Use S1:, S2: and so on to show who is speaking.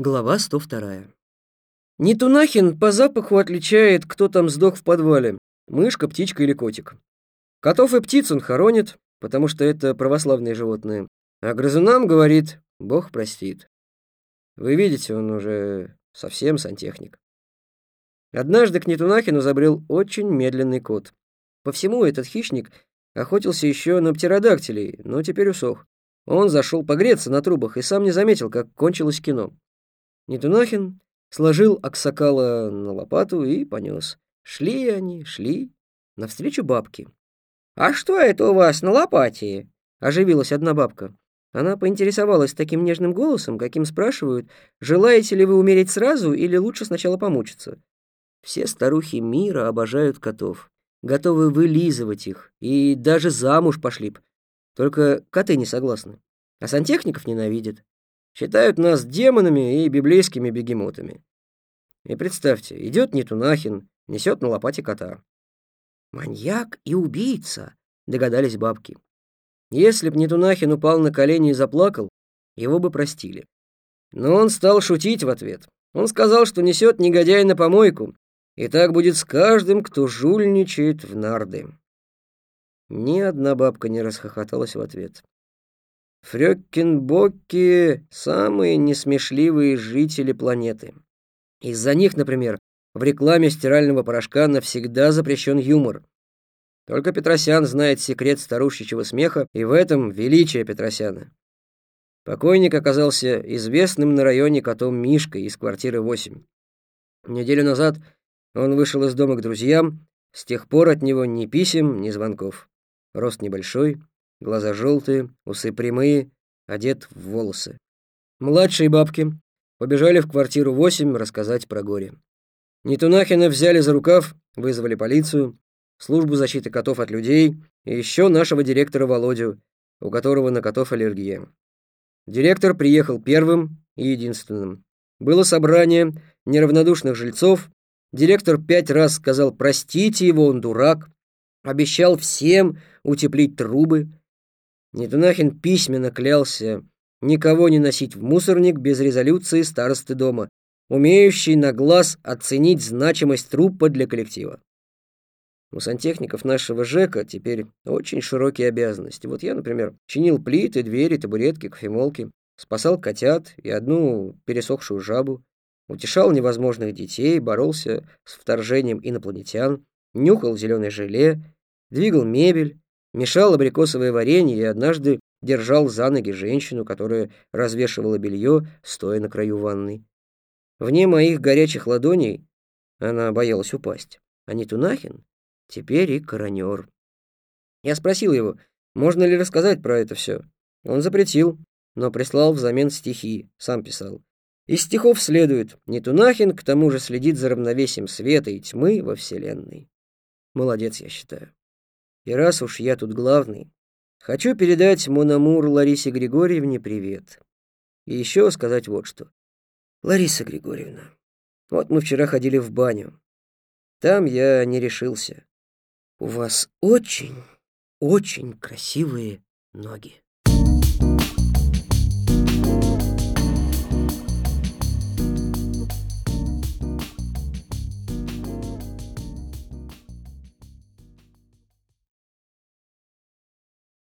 S1: Глава 102. Нетунахин по запаху отличает, кто там сдох в подвале. Мышка, птичка или котик. Котов и птиц он хоронит, потому что это православные животные. А грызунам говорит, Бог простит. Вы видите, он уже совсем сантехник. Однажды к Нетунахину забрел очень медленный кот. По всему этот хищник охотился еще на птеродактилей, но теперь усох. Он зашел погреться на трубах и сам не заметил, как кончилось кино. Нетунахин сложил аксакала на лопату и понес. Шли они, шли, навстречу бабке. «А что это у вас на лопате?» — оживилась одна бабка. Она поинтересовалась таким нежным голосом, каким спрашивают, желаете ли вы умереть сразу или лучше сначала помучиться. Все старухи мира обожают котов, готовы вылизывать их, и даже замуж пошли б, только коты не согласны. А сантехников ненавидят. Считают нас демонами и библейскими бегемотами. И представьте, идет Нетунахин, несет на лопате кота. «Маньяк и убийца», — догадались бабки. Если б Нетунахин упал на колени и заплакал, его бы простили. Но он стал шутить в ответ. Он сказал, что несет негодяй на помойку, и так будет с каждым, кто жульничает в нарды. Ни одна бабка не расхохоталась в ответ. Фрёккенбоки — самые несмешливые жители планеты. Из-за них, например, в рекламе стирального порошка навсегда запрещен юмор. Только Петросян знает секрет старушечьего смеха, и в этом величие Петросяна. Покойник оказался известным на районе котом Мишкой из квартиры 8. Неделю назад он вышел из дома к друзьям, с тех пор от него ни писем, ни звонков. Рост небольшой, глаза желтые, усы прямые, одет в волосы. Младшие бабки побежали в квартиру 8 рассказать про горе. Нетунахина взяли за рукав, вызвали полицию, службу защиты котов от людей и еще нашего директора Володю, у которого на котов аллергия. Директор приехал первым и единственным. Было собрание неравнодушных жильцов. Директор пять раз сказал «простите его, он дурак», обещал всем утеплить трубы. Нетунахин письменно клялся никого не носить в мусорник без резолюции старосты дома, умеющий на глаз оценить значимость трупа для коллектива. У сантехников нашего ЖЭКа теперь очень широкие обязанности. Вот я, например, чинил плиты, двери, табуретки, кофемолки, спасал котят и одну пересохшую жабу, утешал невозможных детей, боролся с вторжением инопланетян, нюхал зеленое желе, двигал мебель, мешал абрикосовое варенье и однажды держал за ноги женщину, которая развешивала белье, стоя на краю ванны. Вне моих горячих ладоней она боялась упасть. А Нетунахин теперь и коронер. Я спросил его, можно ли рассказать про это все. Он запретил, но прислал взамен стихи, сам писал. Из стихов следует, Нетунахин к тому же следит за равновесием света и тьмы во Вселенной. Молодец, я считаю. И раз уж я тут главный, хочу передать Мономур Ларисе Григорьевне привет. И еще сказать вот что. Лариса Григорьевна, вот мы вчера ходили в баню. Там я не решился. У вас очень, очень красивые ноги.